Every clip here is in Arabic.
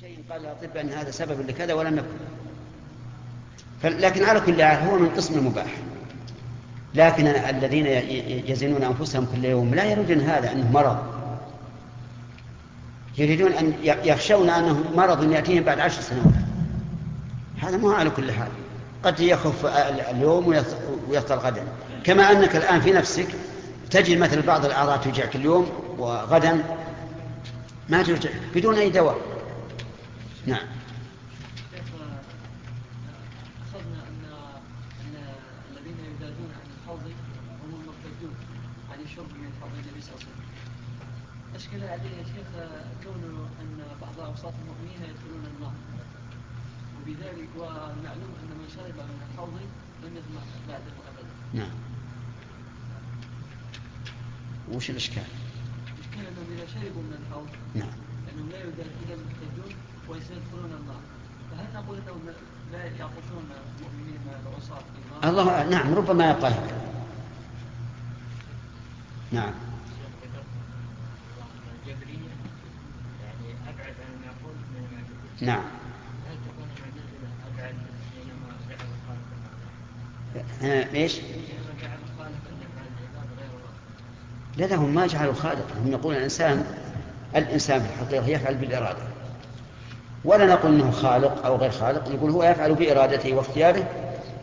شيء قال الأطباء أن هذا سبب لكذا ولم يكن. لكن على كل حال هو من قسم المباح. لكن الذين يزنون أنفسهم كل يوم لا يريدون هذا أنه مرض. يريدون أن يخشون أنه مرض يأتيهم بعد عشر سنوات. هذا ما على كل حال. قد يخف اليوم ويفطر غدا. كما أنك الآن في نفسك تجد مثل بعض الأعراض توجعك اليوم وغدا ما توجع بدون أي دواء. نعم أخذنا أن الذين يدادون عن الحوض هم المرتدون عن الشرب من حوض النبي صلى الله عليه وسلم أشكل عليه يا شيخ كونه أن بعض أوساط المؤمنين يدخلون النار وبذلك والمعلوم أن من شرب من الحوض لم يطمع بعده أبدا نعم وش الإشكال؟ الإشكال أنهم إذا شربوا من الحوض نعم أنهم لا يدخلون المحتجون ويسيدخلون النار فهل نقول أنهم لا يعطشون المؤمنين العصاة الله نعم ربما يبقى نعم. نعم. إيش؟ لا لا هم ما جعلوا خالقا. هم يقولون الانسان الإنسان في الحقيقة يفعل بالإرادة. ولا نقول إنه خالق أو غير خالق نقول هو يفعل بإرادته واختياره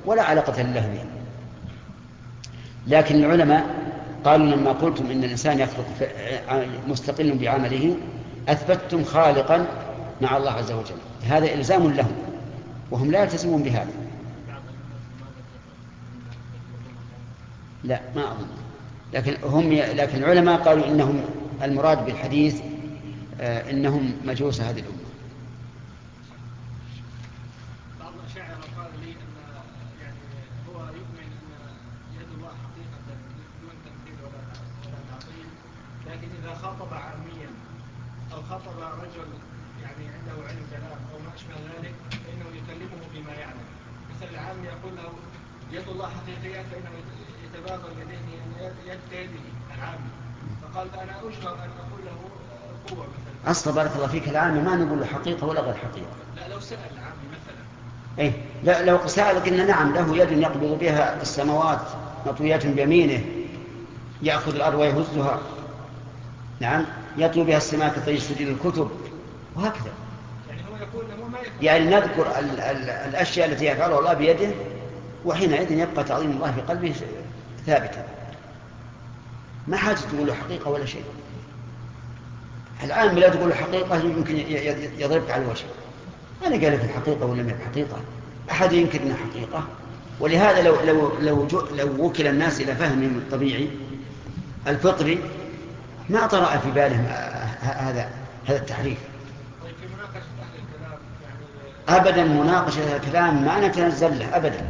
ولا علاقة له به لكن العلماء قالوا لما قلتم إن الإنسان يخلق مستقل بعمله أثبتتم خالقا مع الله عز وجل. هذا إلزام لهم وهم لا يلتزمون بهذا. لا ما أظن. لكن هم لكن العلماء قالوا إنهم المراد بالحديث آه إنهم مجوس هذه الامه خاطب عاميا أو خاطب رجل يعني عنده علم كلام أو ما أشبه ذلك فإنه يكلمه بما يعلم مثل العام يقول له يد الله حقيقية فإنه يتبادر يديه يد كيده العامي فقال أنا أشبه أن أقول له قوة مثلا أصلا بارك الله فيك العامي ما نقول له حقيقة ولا غير حقيقة. لا لو سأل العامي مثلا. إيه لا لو سألك إن نعم له يد يقبض بها السماوات مطويات بيمينه يأخذ الأرض ويهزها. نعم يطلو بها السماء كطي سجل الكتب وهكذا. يعني هو يقول ما يعني نذكر ال ال الأشياء التي يفعلها الله بيده وحينئذ يبقى تعظيم الله في قلبه ثابتا. ما حاجة تقول له حقيقة ولا شيء. الآن لا تقول له حقيقة يمكن يضربك على الوجه. أنا قال لك الحقيقة ولا ما حقيقة أحد ينكر أنها حقيقة؟ ولهذا لو لو لو لو وكل الناس إلى فهمهم الطبيعي الفطري ما طرأ في بالهم هذا هذا التحريف. أبدا مناقشة الكلام ما نتنزل له أبدا.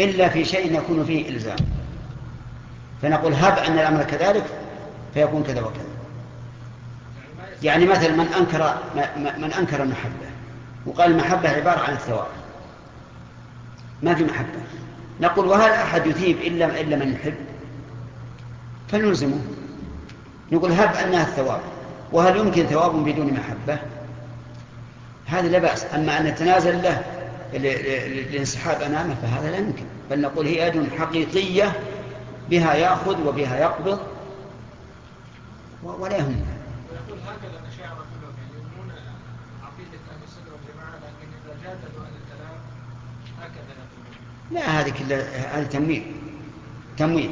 إلا في شيء يكون فيه إلزام. فنقول هب أن الأمر كذلك فيكون كذا وكذا. يعني مثلا من أنكر من أنكر المحبة وقال المحبة عبارة عن الثواب. ما في محبة. نقول وهل أحد يثيب إلا إلا من يحب؟ فنلزمه. نقول هب أنها الثواب. وهل يمكن ثواب بدون محبة؟ هذا لا بأس. أما أن نتنازل له الانسحاب أمامه فهذا لا يمكن. بل نقول هي يد حقيقية بها يأخذ وبها يقبض ولا يهم ويقول هكذا الأشاعرة كلهم يؤمنون عقيدة أهل السنة والجماعة لكن إذا جادلوا أهل الكلام هكذا يقولون. لا هذه كلها هذه تمويل. تمويل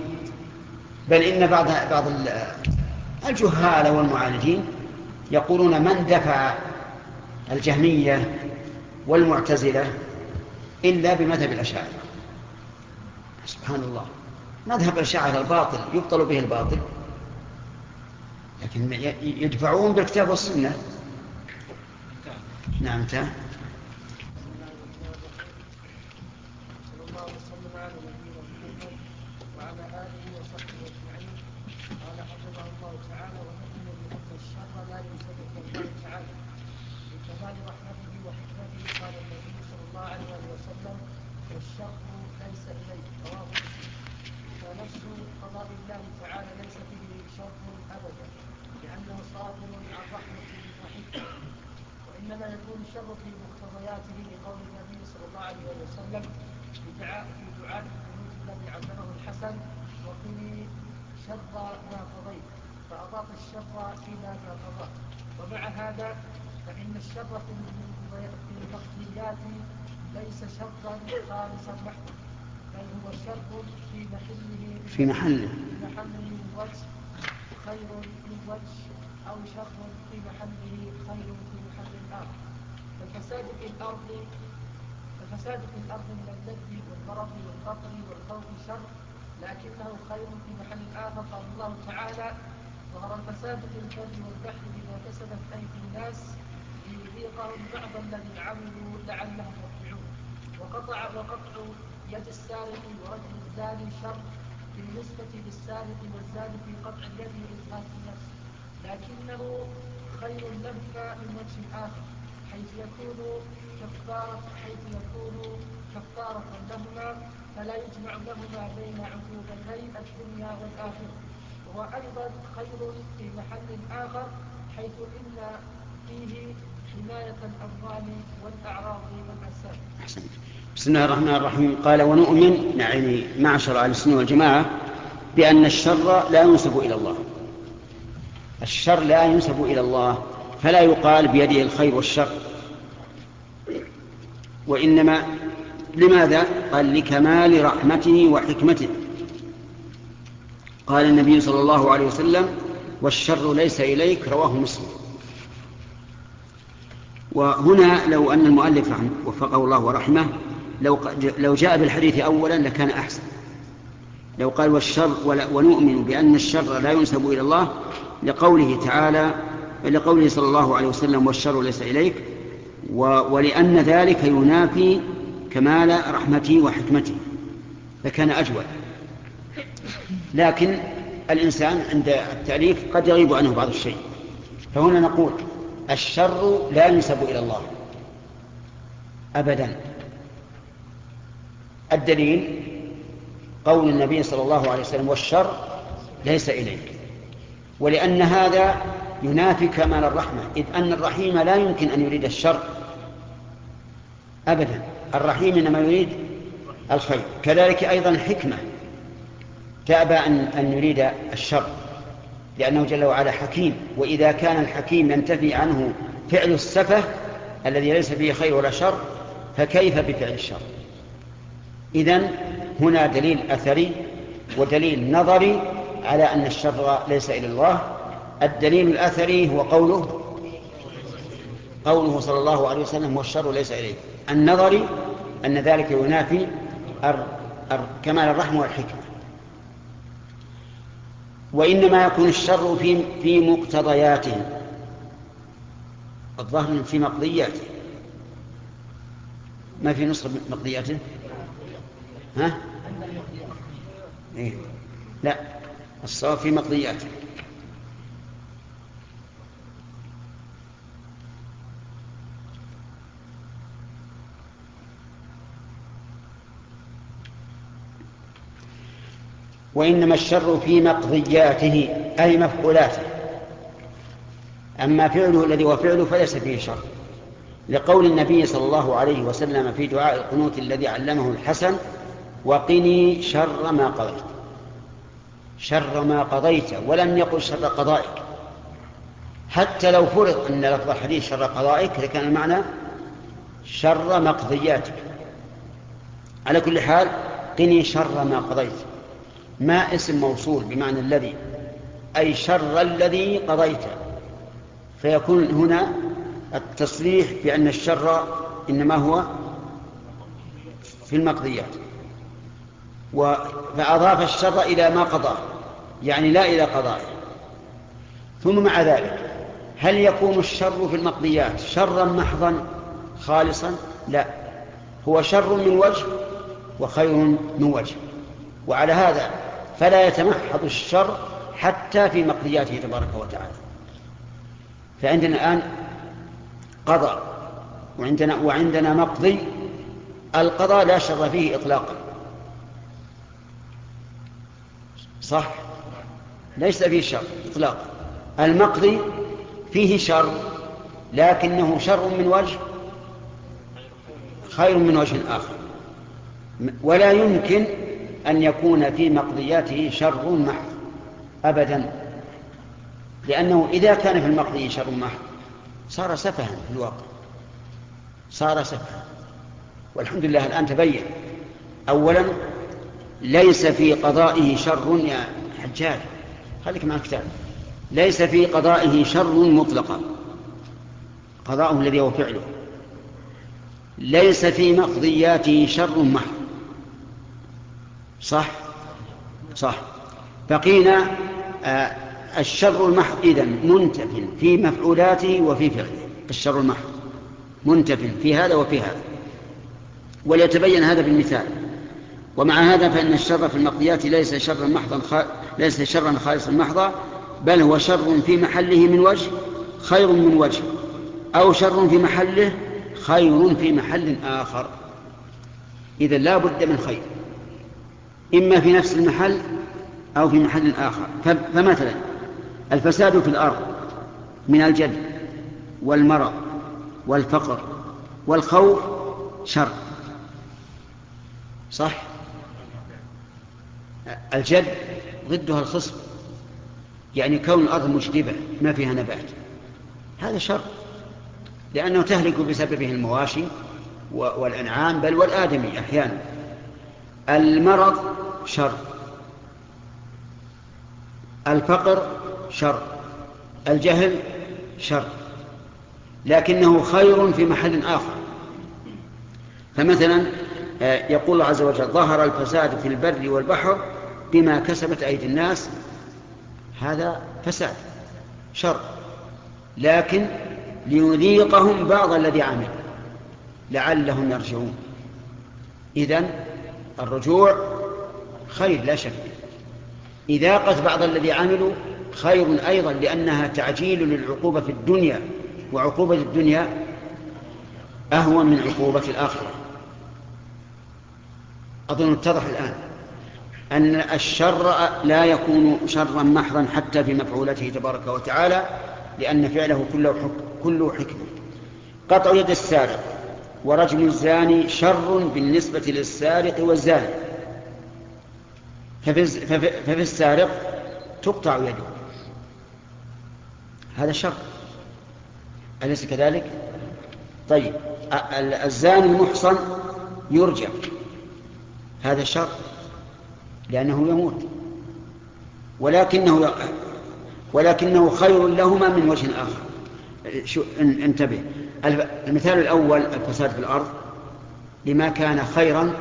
بل إن بعض بعض الجهال والمعالجين يقولون من دفع الجهمية والمعتزلة إلا بمذهب الأشاعرة. سبحان الله. مذهب الأشاعرة الباطل يبطل به الباطل. لكن يدفعون بالكتاب والسنة. نعم انتهى الأرض الفساد في الأرض من الجد والمرض والفقر والخوف شر لكنه خير في محل آخر قال الله تعالى ظهر الفساد في البر والبحر بما كسبت أيدي الناس ليذيقهم بعض الذي عملوا لعلهم يرجعون وقطع وقطع يد السارق ورجل الزاني شر بالنسبة للسارق والزاني في قطع اليد وإزهاق النفس لكنه خير لهما من وجه آخر. حيث يكون كفارة حيث يكون كفارة لهما فلا يجمع لهما بين عقوبتي الدنيا والآخرة وهو أيضا خير في محل آخر حيث إن فيه حماية الأموال والأعراض والأجساد. أحسنت. بسم الله الرحمن الرحيم قال ونؤمن يعني معشر أهل السنة والجماعة بأن الشر لا ينسب إلى الله الشر لا ينسب إلى الله فلا يقال بيده الخير والشر. وإنما لماذا؟ قال لكمال رحمته وحكمته. قال النبي صلى الله عليه وسلم والشر ليس إليك رواه مسلم. وهنا لو أن المؤلف وفقه الله ورحمه لو لو جاء بالحديث أولا لكان أحسن. لو قال والشر ونؤمن بأن الشر لا ينسب إلى الله لقوله تعالى لقوله صلى الله عليه وسلم والشر ليس إليك ولأن ذلك ينافي كمال رحمته وحكمته لكان أجود. لكن الإنسان عند التأليف قد يغيب عنه بعض الشيء. فهنا نقول الشر لا ينسب إلى الله أبدا. الدليل قول النبي صلى الله عليه وسلم والشر ليس إليك ولأن هذا ينافي كمال الرحمة إذ أن الرحيم لا يمكن أن يريد الشر أبدا. الرحيم إنما يريد الخير. كذلك أيضا الحكمة. تأبى أن, أن يريد الشر لأنه جل وعلا حكيم. وإذا كان الحكيم ينتفي عنه فعل السفه الذي ليس فيه خير ولا شر فكيف بفعل الشر؟ إذن هنا دليل أثري ودليل نظري على أن الشر ليس إلى الله. الدليل الأثري هو قوله قوله صلى الله عليه وسلم والشر ليس إليه النظري أن ذلك ينافي كمال الرحمة والحكمة. وإنما يكون الشر في في مقتضياته. الظاهر في مقضياته. ما في نسخة مقضياته؟ ها؟ إيه؟ لا. الصواب في مقضياته. وإنما الشر في مقضياته أي مفعولاته. أما فعله الذي هو فعله فليس فيه شر. لقول النبي صلى الله عليه وسلم في دعاء القنوت الذي علمه الحسن وقني شر ما قضيت. شر ما قضيت ولم يقل شر قضائك. حتى لو فرض أن لفظ الحديث شر قضائك لكان المعنى شر مقضياتك. على كل حال قني شر ما قضيت. ما اسم موصول بمعنى الذي أي شر الذي قضيت فيكون هنا التصريح بأن الشر إنما هو في المقضيات. فأضاف الشر إلى ما قضاه يعني لا إلى قضائه. ثم مع ذلك هل يكون الشر في المقضيات شرا محضا خالصا؟ لا. هو شر من وجه وخير من وجه. وعلى هذا فلا يتمحض الشر حتى في مقضياته تبارك وتعالى. فعندنا الآن قضاء وعندنا وعندنا مقضي القضاء لا شر فيه إطلاقا. صح؟ ليس فيه شر إطلاقا. المقضي فيه شر لكنه شر من وجه خير من وجه آخر. ولا يمكن أن يكون في مقضياته شر محض أبدا. لأنه إذا كان في المقضي شر محض صار سفها في الواقع. صار سفها. والحمد لله الآن تبين. أولا ليس في قضائه شر يا حجاج. خليك مع الكتاب ليس في قضائه شر مطلقا. قضاؤه الذي هو فعله. ليس في مقضياته شر محض. صح؟ صح. بقينا آه الشر المحض إذن منتف في مفعولاته وفي فعله. الشر المحض. منتف في هذا وفي هذا. وليتبين هذا بالمثال. ومع هذا فإن الشر في المقضيات ليس شرا محضا خ... ليس شرا خالصا محضا بل هو شر في محله من وجه خير من وجه. أو شر في محله خير في محل آخر. إذا لا بد من خير. إما في نفس المحل أو في محل آخر. فمثلا الفساد في الأرض من الجد والمرض والفقر والخوف شر. صح؟ الجد ضدها الخصب يعني كون الأرض مجدبة ما فيها نبات. هذا شر. لأنه تهلك بسببه المواشي والأنعام بل والآدمي أحيانا. المرض شر. الفقر شر. الجهل شر. لكنه خير في محل آخر. فمثلا آه، يقول الله عز وجل ظهر الفساد في البر والبحر بما كسبت أيدي الناس. هذا فساد شر. لكن ليذيقهم بعض الذي عمل. لعلهم يرجعون. إذن الرجوع خير لا شك. إذاقة بعض الذي عملوا خير أيضا لأنها تعجيل للعقوبة في الدنيا وعقوبة الدنيا أهون من عقوبة الآخرة. أظن اتضح الآن أن الشر لا يكون شرا محضا حتى في مفعولته تبارك وتعالى لأن فعله كله, حك... كله حكمة قطع يد السارق. ورجم الزاني شر بالنسبة للسارق والزاني. ففي, السارق تقطع يده. هذا شر. أليس كذلك؟ طيب الزاني المحصن يرجع هذا شر. لأنه يموت. ولكنه ولكنه خير لهما من وجه آخر. انتبه. المثال الأول الفساد في الأرض. لما كان خيرا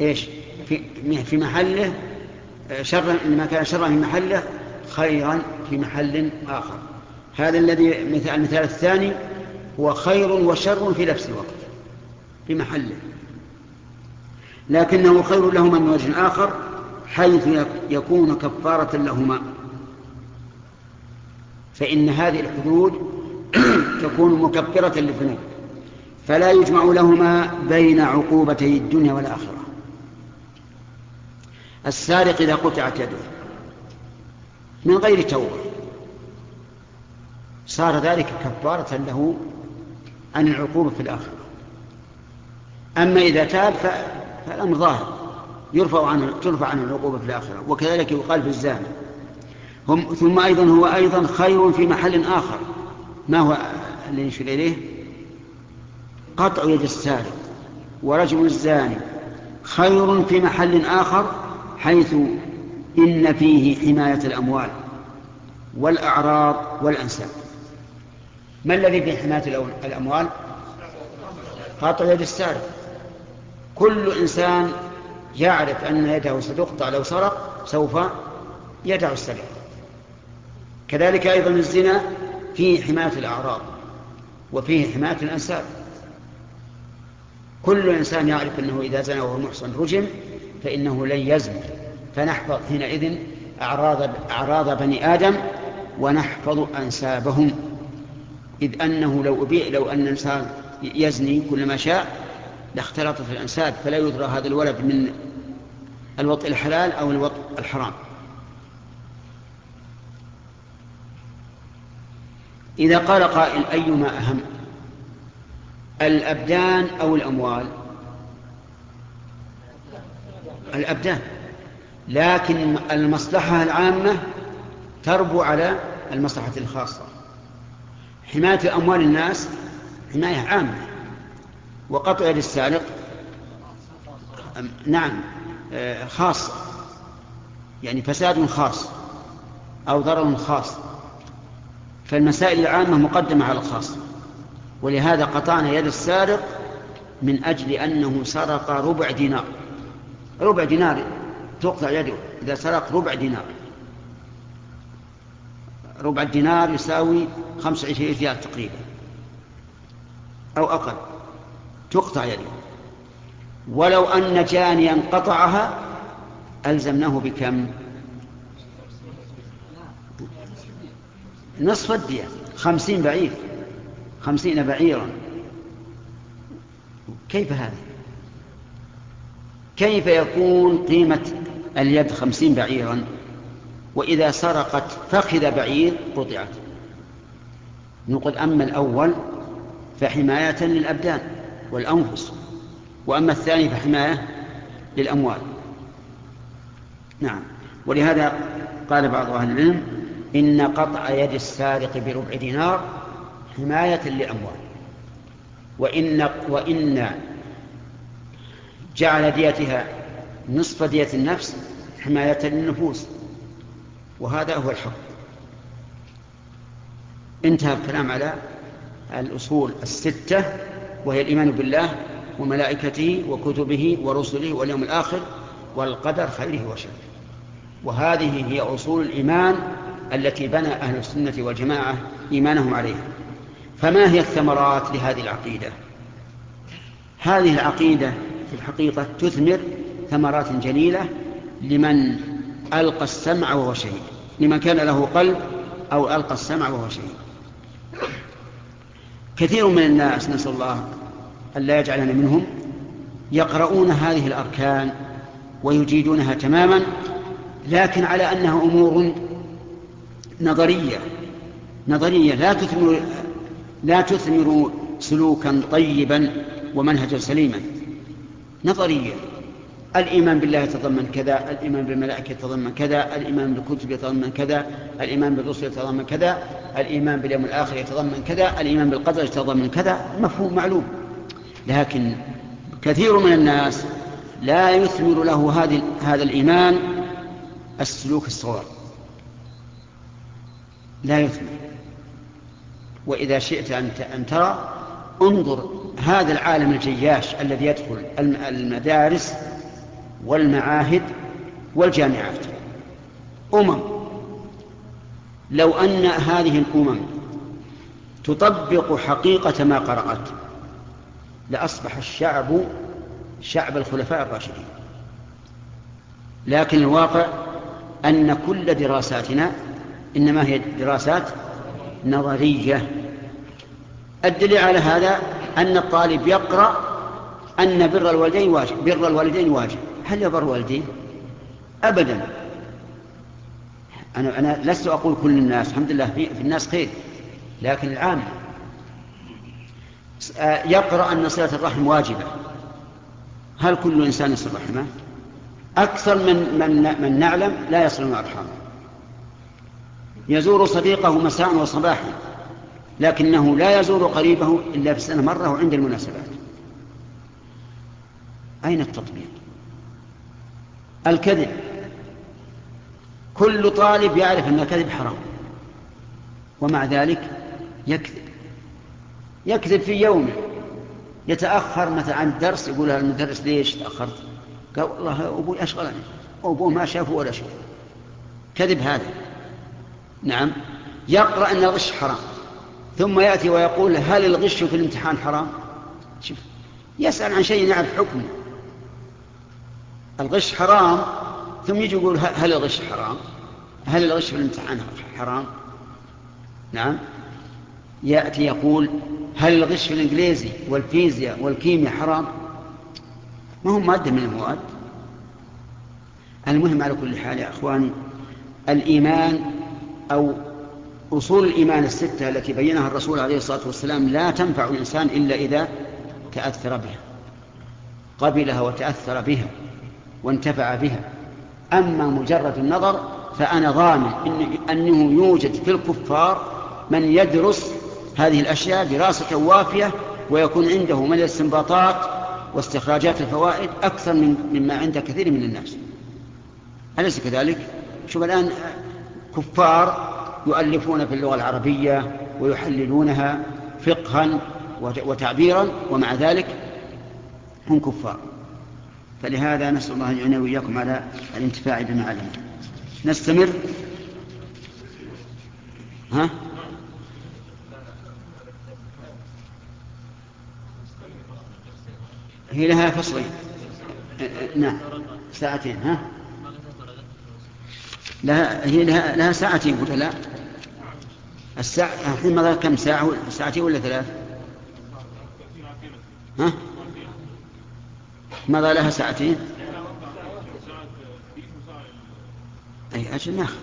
إيش؟ في في محله شرا لما كان شرا في محله خيرا في محل آخر. هذا الذي مثال المثال الثاني هو خير وشر في نفس الوقت في محله. لكنه خير لهما من وجه آخر حيث يكون كفارة لهما. فإن هذه الحدود تكون مكفرة للذنوب فلا يجمع لهما بين عقوبتي الدنيا والآخرة. السارق إذا قطعت يده من غير توبة صار ذلك كفارة له عن العقوبة في الآخرة. أما إذا تاب فالأمر ظاهر يرفع عنه ترفع عنه العقوبة في الآخرة. وكذلك يقال في الزاني. هم ثم أيضا هو أيضا خير في محل آخر ما هو الذي يشير إليه؟ قطع يد السارق ورجم الزاني خير في محل آخر حيث إن فيه حماية الأموال والأعراض والأنساب. ما الذي في حماية الأموال؟ قطع يد السارق. كل إنسان يعرف أن يده ستقطع لو سرق سوف يدع السرقة كذلك أيضا الزنا فيه حماية الأعراض. وفيه حماية الأنساب. كل إنسان يعرف أنه إذا زنى وهو محصن رجم فإنه لن يزني فنحفظ حينئذ أعراض, أعراض بني آدم ونحفظ أنسابهم. إذ أنه لو أبيع لو أن الإنسان يزني كل ما شاء لاختلطت الأنساب فلا يدرى هذا الولد من الوطء الحلال أو الوطء الحرام. إذا قال قائل أيما أهم؟ الأبدان أو الأموال؟ الأبدان. لكن المصلحة العامة تربو على المصلحة الخاصة. حماية أموال الناس حماية عامة. وقطع يد السارق نعم آه، خاصة يعني فساد خاص أو ضرر خاص. فالمسائل العامة مقدمة على الخاص. ولهذا قطعنا يد السارق من أجل أنه سرق ربع دينار. ربع دينار تقطع يده. إذا سرق ربع دينار. ربع الدينار يساوي 25 ريال تقريبا. أو أقل. تقطع يده. ولو أن جانيا قطعها ألزمناه بكم؟ نصف الدية. خمسين بعير. خمسين بعيرا. كيف هذا؟ كيف يكون قيمة اليد خمسين بعيرا؟ وإذا سرقت فخذ بعير قطعت. نقول أما الأول فحماية للأبدان والأنفس وأما الثاني فحماية للأموال. نعم. ولهذا قال بعض أهل العلم إن قطع يد السارق بربع دينار حماية للأموال وإن, وإن جعل ديتها نصف دية النفس حماية للنفوس. وهذا هو الحق. انتهى الكلام على الأصول الستة وهي الإيمان بالله وملائكته وكتبه ورسله واليوم الآخر والقدر خيره وشره. وهذه هي أصول الإيمان التي بنى أهل السنة والجماعة إيمانهم عليها. فما هي الثمرات لهذه العقيدة؟ هذه العقيدة في الحقيقة تثمر ثمرات جليلة لمن ألقى السمع وهو شهيد لمن كان له قلب أو ألقى السمع وهو شهيد. كثير من الناس نسأل الله أن لا يجعلنا منهم يقرؤون هذه الأركان ويجيدونها تماما لكن على أنها أمور نظرية. نظرية لا تثمر لا تثمر سلوكا طيبا ومنهجا سليما. نظرية. الإيمان بالله يتضمن كذا الإيمان بالملائكة يتضمن كذا الإيمان بالكتب يتضمن كذا الإيمان بالرسل يتضمن كذا الإيمان باليوم الآخر يتضمن كذا الإيمان بالقدر يتضمن كذا مفهوم معلوم. لكن كثير من الناس لا يثمر له هذا الإيمان السلوك الصواب. لا يثمر وإذا شئت أن ترى انظر هذا العالم الجياش الذي يدخل المدارس والمعاهد والجامعات. أمم. لو أن هذه الأمم تطبق حقيقة ما قرأت لأصبح الشعب شعب الخلفاء الراشدين. لكن الواقع أن كل دراساتنا إنما هي دراسات نظرية. الدليل على هذا أن الطالب يقرأ أن بر الوالدين واجب بر الوالدين واجب. هل يبر والديه أبدا. أنا, أنا لست أقول كل الناس الحمد لله في, الناس خير لكن العام. يقرأ أن صلة الرحم واجبة. هل كل إنسان يصل رحمه؟ أكثر من, من, من نعلم لا يصلون أرحامه. يزور صديقه مساء وصباحا لكنه لا يزور قريبه إلا في السنة مرة وعند المناسبات. أين التطبيق؟ الكذب. كل طالب يعرف أن الكذب حرام ومع ذلك يكذب. يكذب في يومه. يتأخر مثلا عن الدرس يقول المدرس ليش تأخرت؟ قال والله أبوي أشغلني. أبوه ما شافه ولا شيء كذب هذا. نعم يقرأ أن الغش حرام. ثم يأتي ويقول هل الغش في الامتحان حرام؟ شوف يسأل عن شيء يعرف حكمه. الغش حرام ثم يجي يقول هل الغش حرام؟ هل الغش في الامتحان حرام؟ نعم. يأتي يقول هل الغش في الإنجليزي والفيزياء والكيمياء حرام؟ ما هم مادة من المواد. المهم على كل حال يا أخواني الإيمان أو أصول الإيمان الستة التي بينها الرسول عليه الصلاة والسلام لا تنفع الإنسان إلا إذا تأثر بها قبلها وتأثر بها وانتفع بها أما مجرد النظر فأنا ضامن أنه يوجد في الكفار من يدرس هذه الأشياء دراسة وافية ويكون عنده من الاستنباطات واستخراجات الفوائد أكثر من مما عند كثير من الناس أليس كذلك؟ شوف الآن كفار يؤلفون في اللغة العربية ويحللونها فقها وتعبيرا ومع ذلك هم كفار. فلهذا نسأل الله أن يعيننا وإياكم على الانتفاع بما علمنا. نستمر؟ ها؟ هي لها فصلين نعم. ساعتين ها؟ لها هي لها, لها ساعتين ولا لا. الساعة الحين مضى كم ساعة ساعتين ولا ثلاث؟ ها؟ مضى لها ساعتين أي أجل ناخذ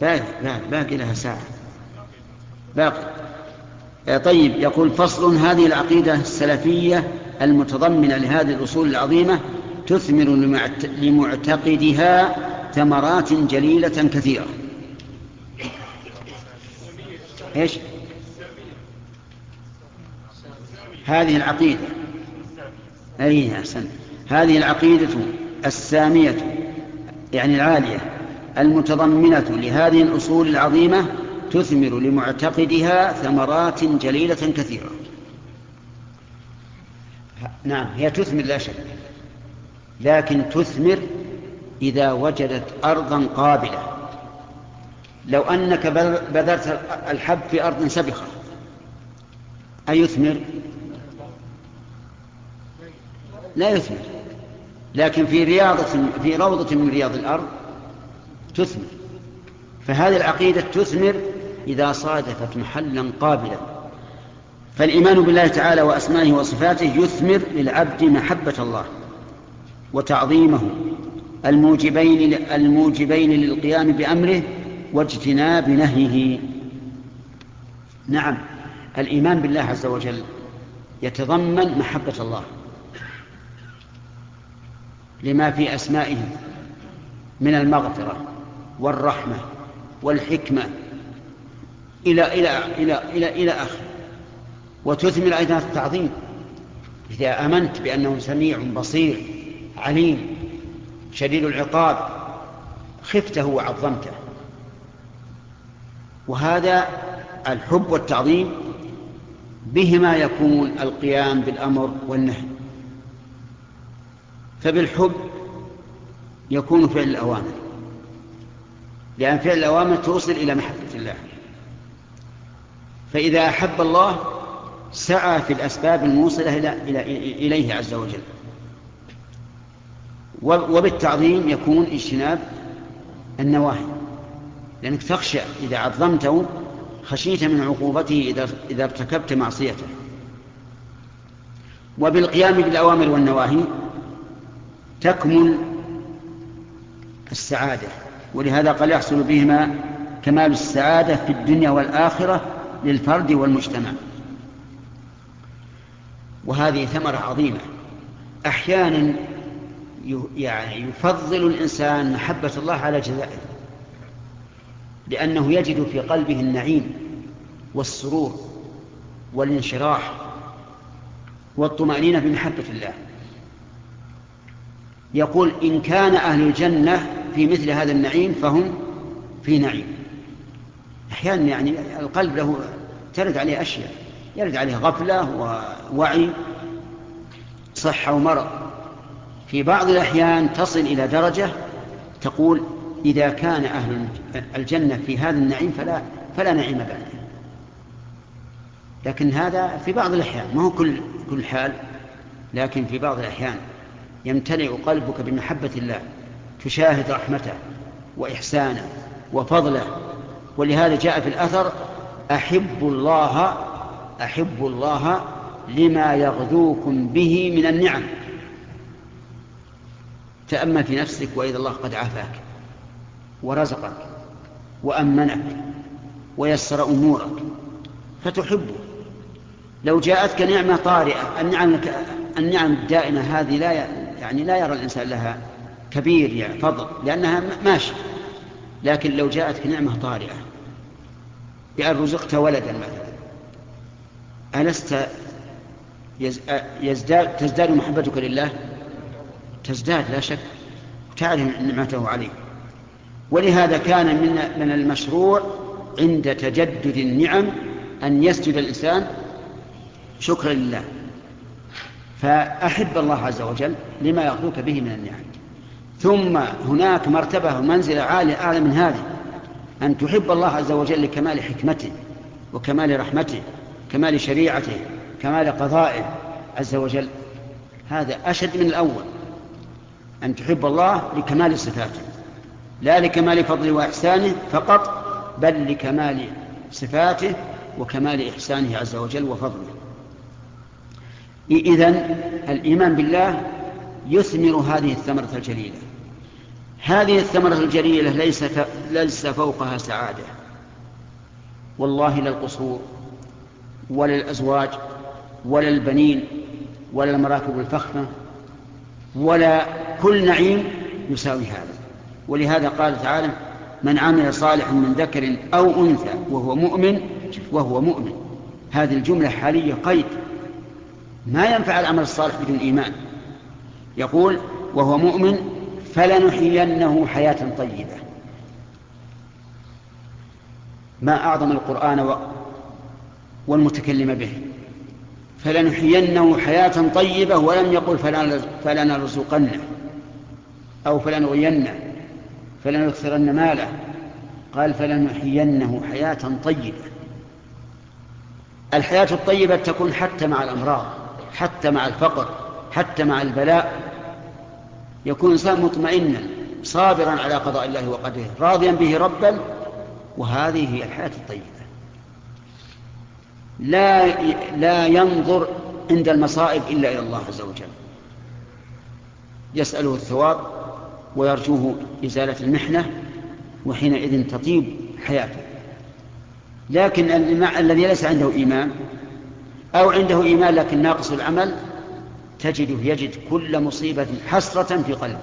باقي باقي لها ساعة. باقي. طيب يقول فصل هذه العقيدة السلفية المتضمنة لهذه الأصول العظيمة تثمر لمعتقدها ثمرات جليلة كثيرة. إيش؟ هذه العقيدة. أي أحسن. هذه العقيدة السامية يعني العالية المتضمنة لهذه الأصول العظيمة تثمر لمعتقدها ثمرات جليلة كثيرة. نعم هي تثمر لا شك لكن تثمر إذا وجدت أرضا قابلة. لو أنك بذرت الحب في أرض سبخة أيثمر؟ لا يثمر. لكن في رياضة في روضة من رياض الأرض تثمر. فهذه العقيدة تثمر إذا صادفت محلا قابلا. فالإيمان بالله تعالى وأسمائه وصفاته يثمر للعبد محبة الله وتعظيمه. الموجبين الموجبين للقيام بأمره واجتناب نهيه. نعم. الإيمان بالله عز وجل يتضمن محبة الله لما في أسمائه من المغفرة والرحمة والحكمة إلى إلى إلى إلى إلى آخره وتثمر أيضا التعظيم. إذا آمنت بأنه سميع بصير عليم شديد العقاب خفته وعظمته. وهذا الحب والتعظيم بهما يكون القيام بالأمر والنهي. فبالحب يكون فعل الأوامر لأن فعل الأوامر توصل إلى محبة الله. فإذا أحب الله سعى في إلى إلى إليه عز وجل. وبالتعظيم يكون اجتناب النواهي لأنك تخشى إذا عظمته خشيت من عقوبته إذا ارتكبت معصيته. وبالقيام بالأوامر والنواهي تكمل السعادة ولهذا قال يحصل بهما كمال السعادة في الدنيا والآخرة للفرد والمجتمع. وهذه ثمرة عظيمة. أحيانا يعني يفضل الإنسان محبة الله على جزائه لأنه يجد في قلبه النعيم والسرور والانشراح والطمأنينة بمحبة الله. يقول إن كان أهل الجنة في مثل هذا النعيم فهم في نعيم. أحيانا يعني القلب له ترد عليه أشياء يرد عليه غفلة ووعي صحة ومرض. في بعض الأحيان تصل إلى درجة تقول إذا كان أهل الجنة في هذا النعيم فلا, فلا نعيم بعده. لكن هذا في بعض الأحيان ما هو كل, كل حال لكن في بعض الأحيان يمتلئ قلبك بمحبة الله تشاهد رحمته وإحسانه وفضله. ولهذا جاء في الأثر أحب الله أحب الله لما يغدوكم به من النعم. تأمل في نفسك وإذا الله قد عافاك ورزقك وأمنك ويسر أمورك فتحبه. لو جاءتك نعمة طارئة النعم النعم الدائمة هذه لا يعني لا يرى الإنسان لها كبير يعني فضل لأنها ماشية. لكن لو جاءتك نعمة طارئة بأن رزقت ولدا مثلا ألست يزداد تزداد محبتك لله؟ تزداد لا شك تعرف نعمته عليك ولهذا كان من من المشروع عند تجدد النعم أن يسجد الإنسان شكرا لله. فأحب الله عز وجل لما يغدوك به من النعم. ثم هناك مرتبة ومنزلة عالية أعلى من هذه أن تحب الله عز وجل لكمال حكمته وكمال رحمته كمال شريعته كمال قضائه عز وجل. هذا أشد من الأول. أن تحب الله لكمال صفاته لا لكمال فضله وإحسانه فقط بل لكمال صفاته وكمال إحسانه عز وجل وفضله. إذن الإيمان بالله يثمر هذه الثمرة الجليلة. هذه الثمرة الجليلة ليس ليس فوقها سعادة. والله لا القصور ولا الأزواج ولا البنين ولا المراكب الفخمة ولا كل نعيم يساوي هذا. ولهذا قال تعالى من عمل صالحا من ذكر أو أنثى وهو مؤمن وهو مؤمن. هذه الجملة حالية قيد. ما ينفع العمل الصالح بدون إيمان. يقول وهو مؤمن فلنحيينه حياة طيبة. ما أعظم القرآن والمتكلم به. فلنحيينه حياة طيبة ولم يقل فلنرزقنه. أو فلنغينه فلنكثرن ماله. قال فلنحيينه حياة طيبة. الحياة الطيبة تكون حتى مع الأمراض حتى مع الفقر حتى مع البلاء. يكون إنسان مطمئنا صابرا على قضاء الله وقدره راضيا به ربا. وهذه هي الحياة الطيبة. لا لا ينظر عند المصائب إلا إلى الله عز وجل. يسأله الثواب ويرجوه إزالة المحنة وحينئذ تطيب حياته. لكن الذي ليس عنده إيمان أو عنده إيمان لكن ناقص العمل تجده يجد كل مصيبة حسرة في قلبه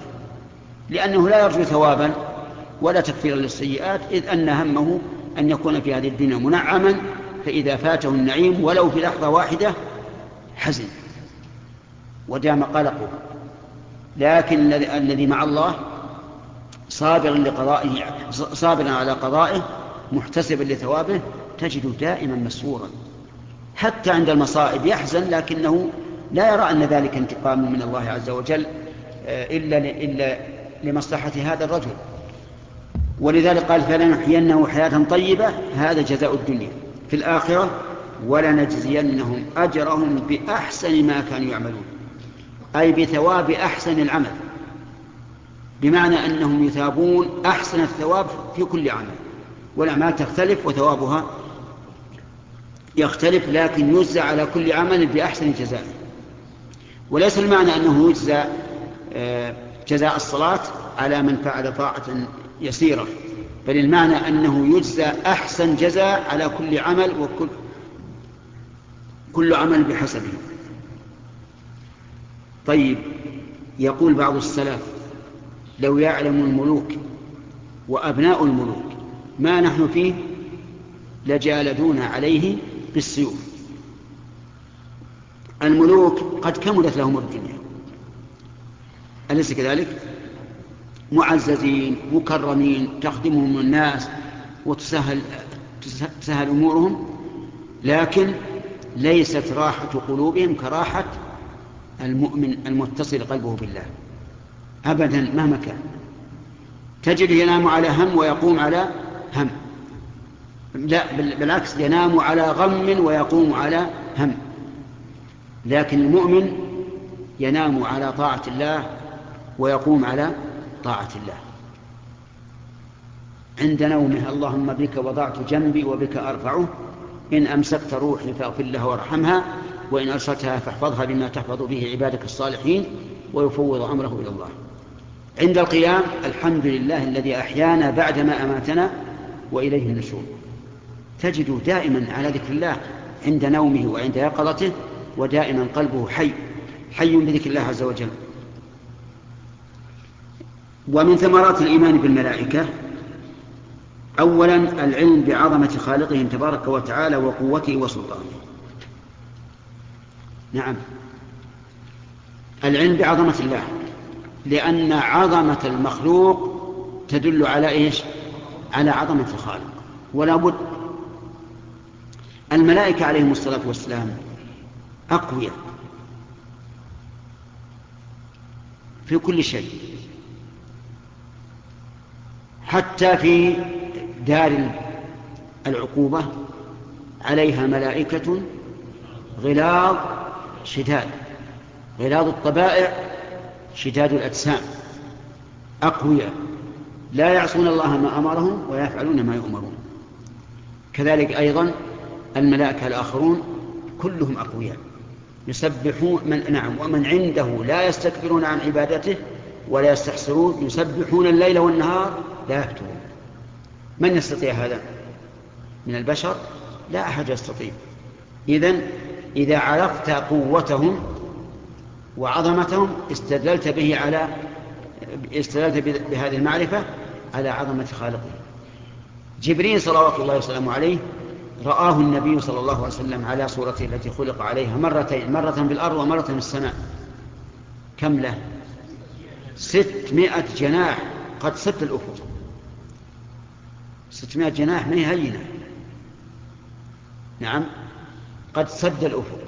لأنه لا يرجو ثوابا ولا تكفيرا للسيئات إذ أن همه أن يكون في هذه الدنيا منعما فإذا فاته النعيم ولو في لحظة واحدة حزن. ودام قلقه. لكن الذي مع الله صابرا لقضائه صابرا على قضائه محتسبا لثوابه تجده دائما مسرورا. حتى عند المصائب يحزن لكنه لا يرى أن ذلك انتقام من الله عز وجل آه، إلا, إلا لمصلحة هذا الرجل. ولذلك قال فلنحيينه حياة طيبة هذا جزاء الدنيا. في الآخرة ولنجزينهم أجرهم بأحسن ما كانوا يعملون. أي بثواب أحسن العمل بمعنى أنهم يثابون أحسن الثواب في كل عمل والأعمال تختلف وثوابها يختلف لكن يجزى على كل عمل بأحسن جزاء وليس المعنى أنه يجزى آه، جزاء الصلاة على من فعل طاعة يسيرة بل المعنى أنه يجزى أحسن جزاء على كل عمل وكل كل عمل بحسبه. طيب يقول بعض السلف لو يعلم الملوك وأبناء الملوك ما نحن فيه لجالدونا عليه بالسيوف. الملوك قد كملت لهم الدنيا. أليس كذلك؟ معززين مكرمين تخدمهم الناس وتسهل تسهل أمورهم لكن ليست راحة قلوبهم كراحة المؤمن المتصل قلبه بالله. أبدا مهما كان. تجد ينام على هم ويقوم على هم. لا بالعكس ينام على غم ويقوم على هم. لكن المؤمن ينام على طاعة الله ويقوم على طاعة الله. عند نومه اللهم بك وضعت جنبي وبك أرفعه. إن أمسكت روحي فاغفر لها وارحمها. وإن أرسلتها فاحفظها بما تحفظ به عبادك الصالحين ويفوض أمره إلى الله. عند القيام الحمد لله الذي أحيانا بعدما أماتنا وإليه النشور تجده دائما على ذكر الله عند نومه وعند يقظته ودائما قلبه حي حي بذكر الله عز وجل. ومن ثمرات الإيمان بالملائكة أولا العلم بعظمة خالقهم تبارك وتعالى وقوته وسلطانه. نعم. العلم بعظمة الله لأن عظمة المخلوق تدل على إيش؟ على عظمة الخالق ولا بد. الملائكة عليهم الصلاة والسلام أقوياء في كل شيء حتى في دار العقوبة عليها ملائكة غلاظ شداد. غلاظ الطبائع شداد الأجسام. أقوياء. لا يعصون الله ما أمرهم ويفعلون ما يؤمرون. كذلك أيضا الملائكة الآخرون كلهم أقوياء. يسبحون من نعم ومن عنده لا يستكبرون عن عبادته ولا يستحسرون يسبحون الليل والنهار لا يفترون. من يستطيع هذا؟ من البشر؟ لا أحد يستطيع. إذن إذا عرفت قوتهم وعظمتهم استدللت به على استدللت بهذه المعرفة على عظمة خالقه. جبريل صلوات الله وسلامه عليه رآه النبي صلى الله عليه وسلم على صورته التي خلق عليها مرتين مرة في الأرض ومرة في السماء. كم له؟ ستمائة جناح قد سد الأفق. ستمائة جناح ما هي هينة؟ نعم. قد سد الأفق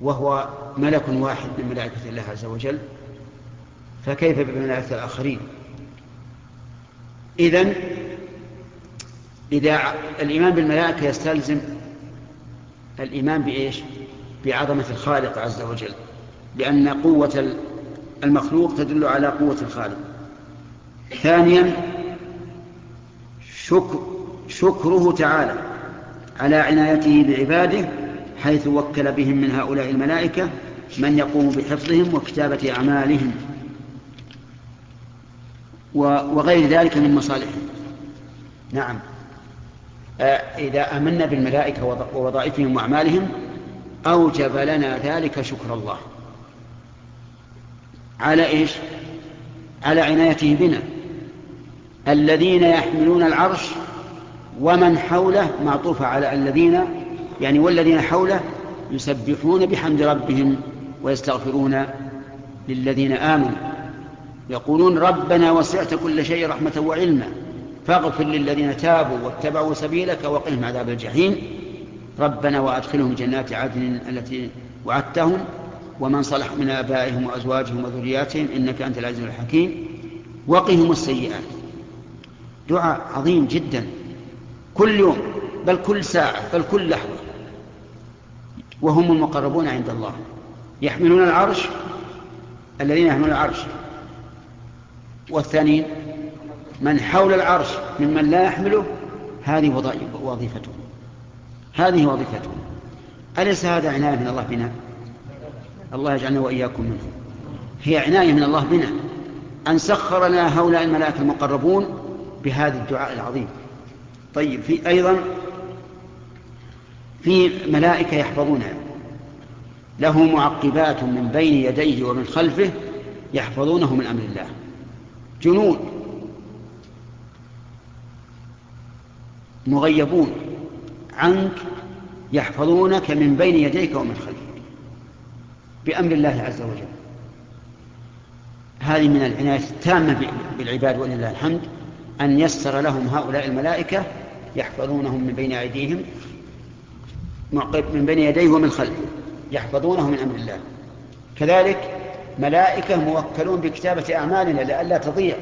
وهو ملك واحد من ملائكة الله عز وجل فكيف بملائكة الآخرين؟ إذن إذا الإيمان بالملائكة يستلزم الإيمان بإيش؟ بعظمة الخالق عز وجل لأن قوة المخلوق تدل على قوة الخالق. ثانيا شكر شكره تعالى. على عنايته بعباده حيث وكل بهم من هؤلاء الملائكة من يقوم بحفظهم وكتابة أعمالهم وغير ذلك من مصالحهم. نعم. آه، إذا آمنا بالملائكة ووظائفهم وأعمالهم أوجب لنا ذلك شكر الله. على إيش؟ على عنايته بنا. الذين يحملون العرش ومن حوله معطوفة على الذين يعني والذين حوله يسبحون بحمد ربهم ويستغفرون للذين آمنوا. يقولون ربنا وسعت كل شيء رحمة وعلما فاغفر للذين تابوا واتبعوا سبيلك وقهم عذاب الجحيم. ربنا وأدخلهم جنات عدن التي وعدتهم ومن صلح من آبائهم وأزواجهم وذرياتهم إنك أنت العزيز الحكيم. وقهم السيئات. دعاء عظيم جدا. كل يوم بل كل ساعة بل كل لحظة. وهم المقربون عند الله. يحملون العرش الذين يحملون العرش. والثاني من حول العرش ممن لا يحمله هذه وظيفته. هذه وظيفته. أليس هذا عناية من الله بنا؟ الله يجعلنا وإياكم منه. هي عناية من الله بنا. أن سخر لنا هؤلاء الملائكة المقربون بهذا الدعاء العظيم. طيب في أيضا في ملائكة يحفظونه له معقبات من بين يديه ومن خلفه يحفظونه من أمر الله. جنود مغيبون عنك يحفظونك من بين يديك ومن خلفك بأمر الله عز وجل. هذه من العناية التامة بالعباد ولله الحمد أن يسر لهم هؤلاء الملائكة يحفظونهم من بين أيديهم من بين يديه ومن خلفه يحفظونه من أمر الله. كذلك ملائكة موكلون بكتابة أعمالنا لئلا تضيع.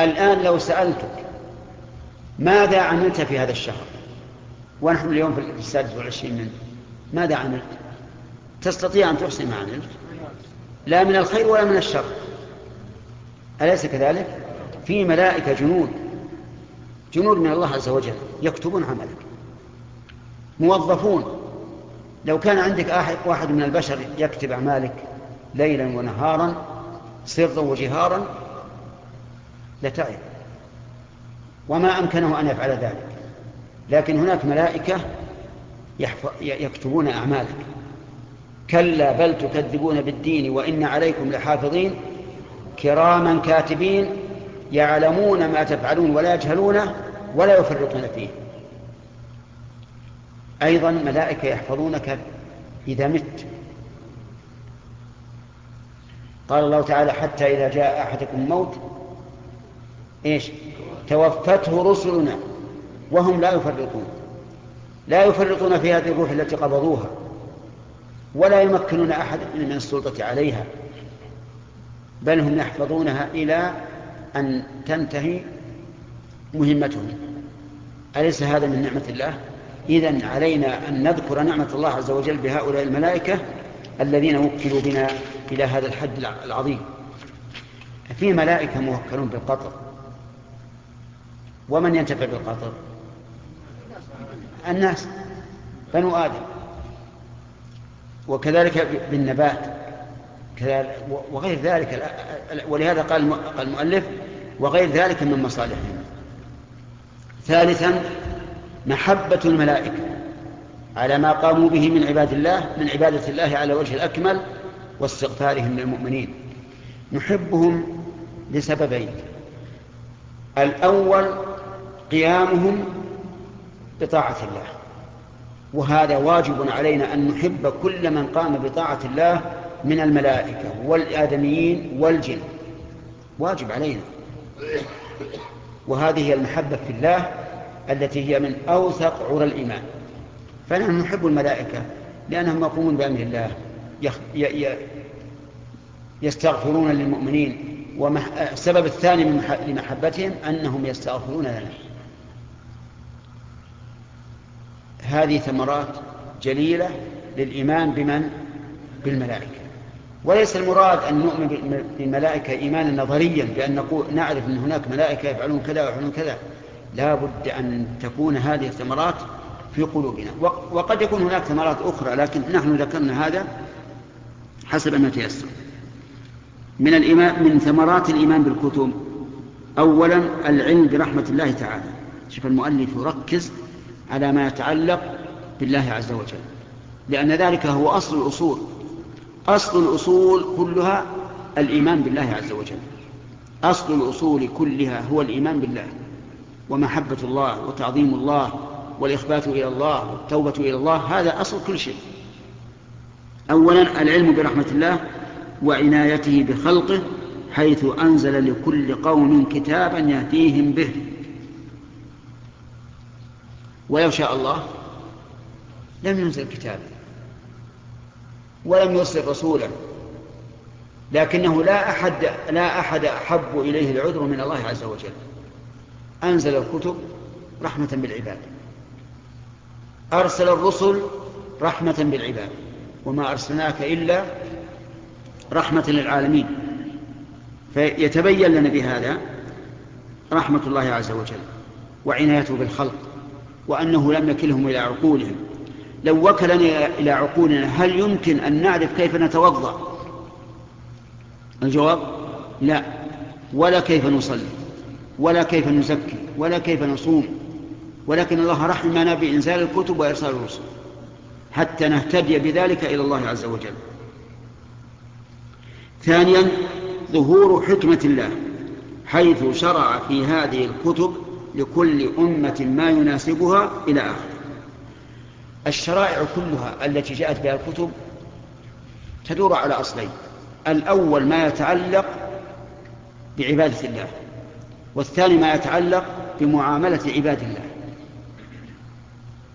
الآن لو سألتك ماذا عملت في هذا الشهر؟ ونحن اليوم في السادس والعشرين منه ماذا عملت؟ تستطيع أن تحصي ما عملت؟ لا من الخير ولا من الشر. أليس كذلك؟ في ملائكة جنود جنود من الله عز وجل يكتبون عملك. موظفون. لو كان عندك واحد من البشر يكتب أعمالك ليلا ونهارا سرا وجهارا لتعب. وما أمكنه أن يفعل ذلك. لكن هناك ملائكة يكتبون أعمالك. كلا بل تكذبون بالدين وإن عليكم لحافظين. كراما كاتبين يعلمون ما تفعلون ولا يجهلونه ولا يفرطون فيه. أيضا ملائكة يحفظونك إذا مت. قال الله تعالى حتى إذا جاء أحدكم الموت إيش؟ توفته رسلنا وهم لا يفرطون. لا يفرطون في هذه الروح التي قبضوها ولا يمكنون أحد من السلطة عليها بل هم يحفظونها إلى أن تنتهي مهمتهم. أليس هذا من نعمة الله؟ إذن علينا أن نذكر نعمة الله عز وجل بهؤلاء الملائكة الذين وكلوا بنا إلى هذا الحد العظيم. في ملائكة موكلون بالقطر. ومن ينتفع بالقطر؟ الناس بنو آدم. وكذلك بالنبات. وغير ذلك ولهذا قال المؤلف وغير ذلك من مصالحهم. ثالثا محبة الملائكة على ما قاموا به من عباد الله من عبادة الله على وجه الأكمل واستغفارهم للمؤمنين. نحبهم لسببين. الأول قيامهم بطاعة الله. وهذا واجب علينا أن نحب كل من قام بطاعة الله من الملائكة والآدميين والجن. واجب علينا. وهذه هي المحبة في الله التي هي من أوثق عرى الإيمان. فنحن نحب الملائكة لأنهم يقومون بأمر الله يستغفرون للمؤمنين. والسبب الثاني من لمحبتهم أنهم يستغفرون لنا. هذه ثمرات جليلة للإيمان بمن؟ بالملائكة. وليس المراد أن نؤمن بالملائكة إيمانا نظريا بأن نقول نعرف أن هناك ملائكة يفعلون كذا ويفعلون كذا. لا بد أن تكون هذه الثمرات في قلوبنا. وقد يكون هناك ثمرات أخرى لكن نحن ذكرنا هذا حسب ما تيسر. من الإيمان من ثمرات الإيمان بالكتب. أولا العلم برحمة الله تعالى. شوف المؤلف يركز على ما يتعلق بالله عز وجل. لأن ذلك هو أصل الأصول. أصل الأصول كلها الإيمان بالله عز وجل. أصل الأصول كلها هو الإيمان بالله ومحبة الله وتعظيم الله والإخبات إلى الله والتوبة إلى الله هذا أصل كل شيء. أولا العلم برحمة الله وعنايته بخلقه حيث أنزل لكل قوم كتابا يهديهم به. ولو شاء الله لم ينزل كتابا. ولم يرسل رسولا. لكنه لا أحد لا أحد أحب إليه العذر من الله عز وجل. أنزل الكتب رحمة بالعباد. أرسل الرسل رحمة بالعباد. وما أرسلناك إلا رحمة للعالمين. فيتبين لنا بهذا رحمة الله عز وجل. وعنايته بالخلق. وأنه لم يكلهم إلى عقولهم. لو وكلنا إلى عقولنا هل يمكن أن نعرف كيف نتوضأ؟ الجواب لا. ولا كيف نصلي ولا كيف نزكي ولا كيف نصوم. ولكن الله رحمنا بإنزال الكتب وإرسال الرسل حتى نهتدي بذلك إلى الله عز وجل. ثانيا ظهور حكمة الله حيث شرع في هذه الكتب لكل أمة ما يناسبها إلى آخره. الشرائع كلها التي جاءت بها الكتب تدور على أصلين. الأول ما يتعلق بعبادة الله والثاني ما يتعلق بمعاملة عباد الله.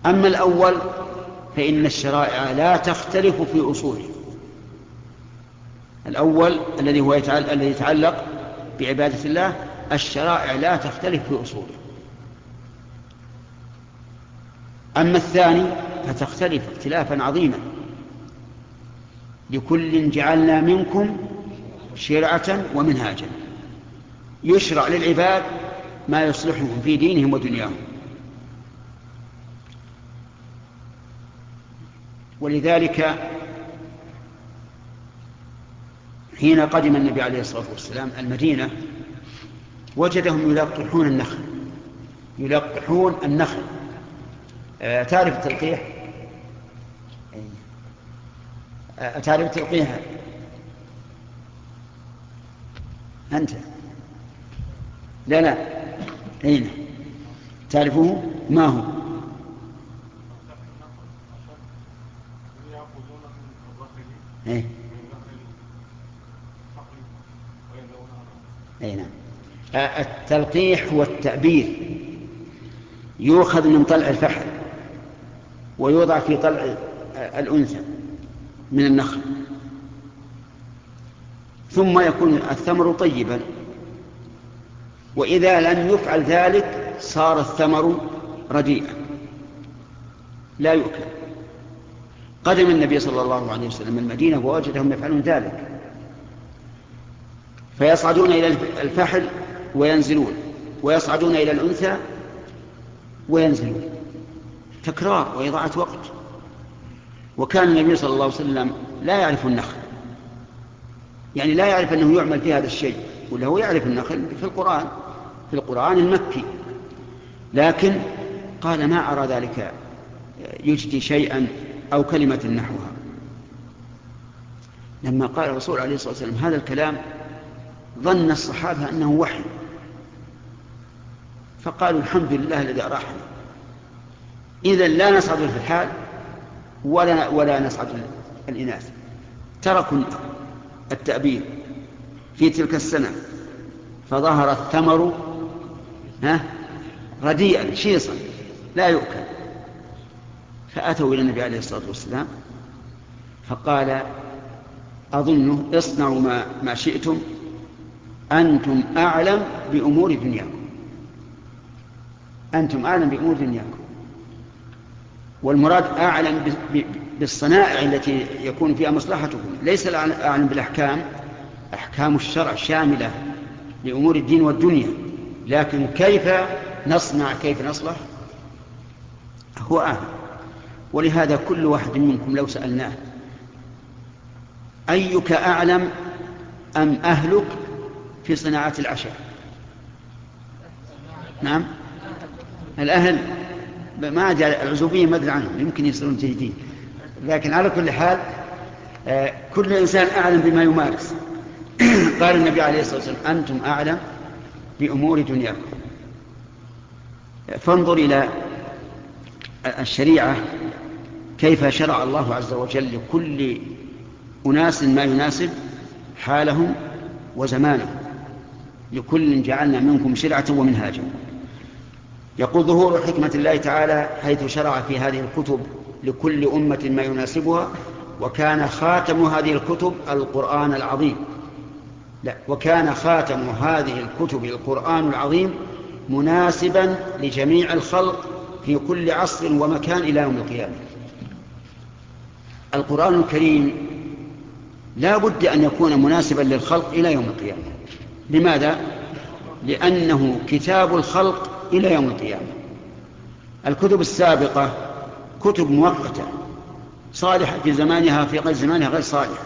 أما الأول فإن الشرائع لا تختلف في أصوله الأول الذي هو يتعلق, الذي يتعلق بعبادة الله الشرائع لا تختلف في أصوله أما الثاني فتختلف اختلافا عظيما. لكل جعلنا منكم شرعة ومنهاجا. يشرع للعباد ما يصلحهم في دينهم ودنياهم. ولذلك حين قدم النبي عليه الصلاة والسلام المدينة وجدهم يلقحون النخل. يلقحون النخل. آه، تعرف التلقيح آه، تعرف التلقيح أنت. لا لا. أين؟ تعرفه ما هو؟ إيه. اي نعم. التلقيح والتأبير. يؤخذ من طلع الفحل ويوضع في طلع الأنثى. من النخل. ثم يكون الثمر طيبا. وإذا لم يفعل ذلك صار الثمر رديئا. لا يؤكل. قدم النبي صلى الله عليه وسلم المدينة ووجدهم يفعلون ذلك. فيصعدون إلى الفحل وينزلون. ويصعدون إلى الأنثى وينزلون. تكرار وإضاعة وقت. وكان النبي صلى الله عليه وسلم لا يعرف النخل. يعني لا يعرف أنه يعمل في هذا الشيء ولا هو يعرف النخل في القرآن في القرآن المكي. لكن قال ما أرى ذلك يجدي شيئا أو كلمة نحوها. لما قال الرسول عليه الصلاة والسلام هذا الكلام ظن الصحابة أنه وحي. فقالوا الحمد لله الذي أراحنا. إذا لا نصعد في الحال. ولا ولا نصعد الإناث. تركوا التأبير في تلك السنة فظهر الثمر ها رديئا شيصا لا يؤكل. فأتوا إلى النبي عليه الصلاة والسلام فقال أظنه اصنعوا ما, ما شئتم أنتم أعلم بأمور دنياكم. أنتم أعلم بأمور دنياكم. والمراد أعلم بالصنائع التي يكون فيها مصلحتكم. ليس أعلم بالأحكام. أحكام الشرع شاملة لأمور الدين والدنيا. لكن كيف نصنع كيف نصلح؟ هو أعلم ولهذا كل واحد منكم لو سألناه أيك أعلم أم أهلك في صناعة العشاء؟ نعم. الأهل. ما أدري العزوبية ما أدري عنهم يمكن يصيرون جيدين. لكن على كل حال آه، كل إنسان أعلم بما يمارس. قال النبي عليه الصلاة والسلام أنتم أعلم بأمور دنياكم. فانظر إلى الشريعة كيف شرع الله عز وجل لكل أناس ما يناسب حالهم وزمانهم. لكل جعلنا منكم شرعة ومنهاجا. يقول ظهور حكمة الله تعالى حيث شرع في هذه الكتب لكل أمة ما يناسبها وكان خاتم هذه الكتب القرآن العظيم. لا وكان خاتم هذه الكتب القرآن العظيم مناسبا لجميع الخلق في كل عصر ومكان إلى يوم القيامة. القرآن الكريم لا بد أن يكون مناسبا للخلق إلى يوم القيامة. لماذا؟ لأنه كتاب الخلق إلى يوم القيامة. الكتب السابقة كتب مؤقتة صالحة في زمانها في غير زمانها غير صالحة.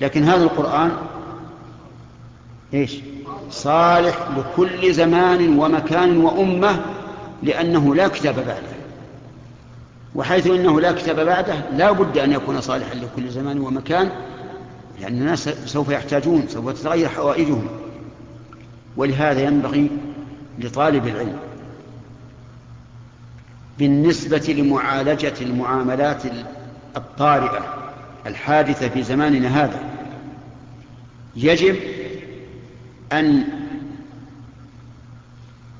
لكن هذا القرآن إيش؟ صالح لكل زمان ومكان وأمة لأنه لا كتاب بعده. وحيث أنه لا كتاب بعده لا بد أن يكون صالحا لكل زمان ومكان لأن الناس سوف يحتاجون سوف تتغير حوائجهم. ولهذا ينبغي لطالب العلم بالنسبة لمعالجة المعاملات الطارئة الحادثة في زماننا هذا يجب أن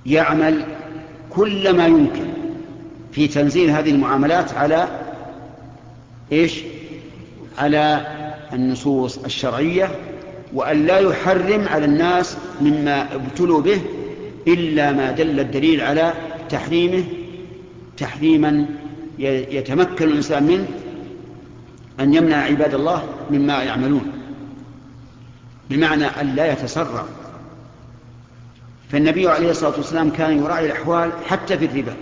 يعمل كل ما يمكن في تنزيل هذه المعاملات على إيش؟ على النصوص الشرعية وأن لا يحرم على الناس مما ابتلوا به إلا ما دل الدليل على تحريمه تحريما يتمكن الإنسان منه أن يمنع عباد الله مما يعملون. بمعنى أن لا يتسرع. فالنبي عليه الصلاة والسلام كان يراعي الأحوال حتى في الربا.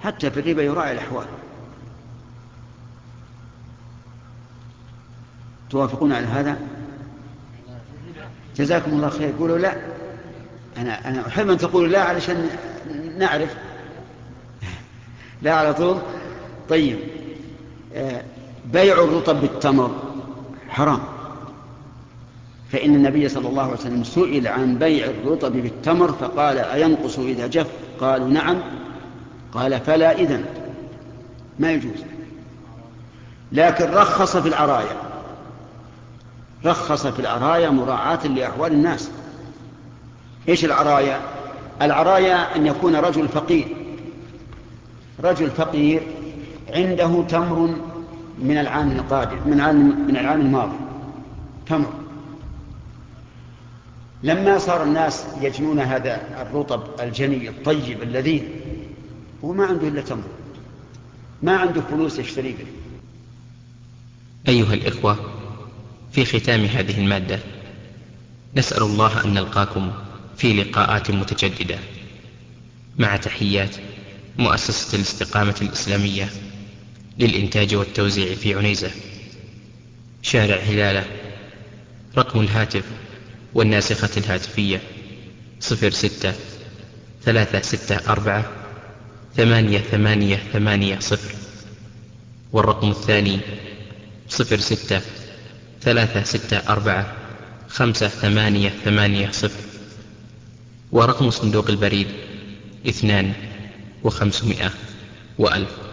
حتى في الربا يراعي الأحوال. توافقون على هذا؟ جزاكم الله خير. قولوا لا. أنا, أنا أحب أن تقولوا لا علشان نعرف. لا على طول. طيب. آه، بيع الرطب بالتمر حرام. فإن النبي صلى الله عليه وسلم سئل عن بيع الرطب بالتمر فقال أينقص إذا جف؟ قالوا نعم. قال فلا إذن ما يجوز. لكن رخص في العرايا رخص في العرايا مراعاة لأحوال الناس. إيش العرايا؟ العرايا أن يكون رجل فقير. رجل فقير عنده تمر من العام القادم من العام من العام الماضي. تمر. لما صار الناس يجنون هذا الرطب الجني الطيب اللذيذ هو ما عنده إلا تمر. ما عنده فلوس يشتري به. أيها الإخوة في ختام هذه المادة نسأل الله أن نلقاكم في لقاءات متجددة. مع تحيات مؤسسة الاستقامة الإسلامية للإنتاج والتوزيع في عنيزة. شارع هلالة. رقم الهاتف والناسخة الهاتفية صفر ستة ثلاثة ستة أربعة ثمانية ثمانية ثمانية صفر والرقم الثاني صفر ستة ثلاثة ستة أربعة خمسة ثمانية ثمانية صفر ورقم صندوق البريد اثنان وخمسمائة وألف.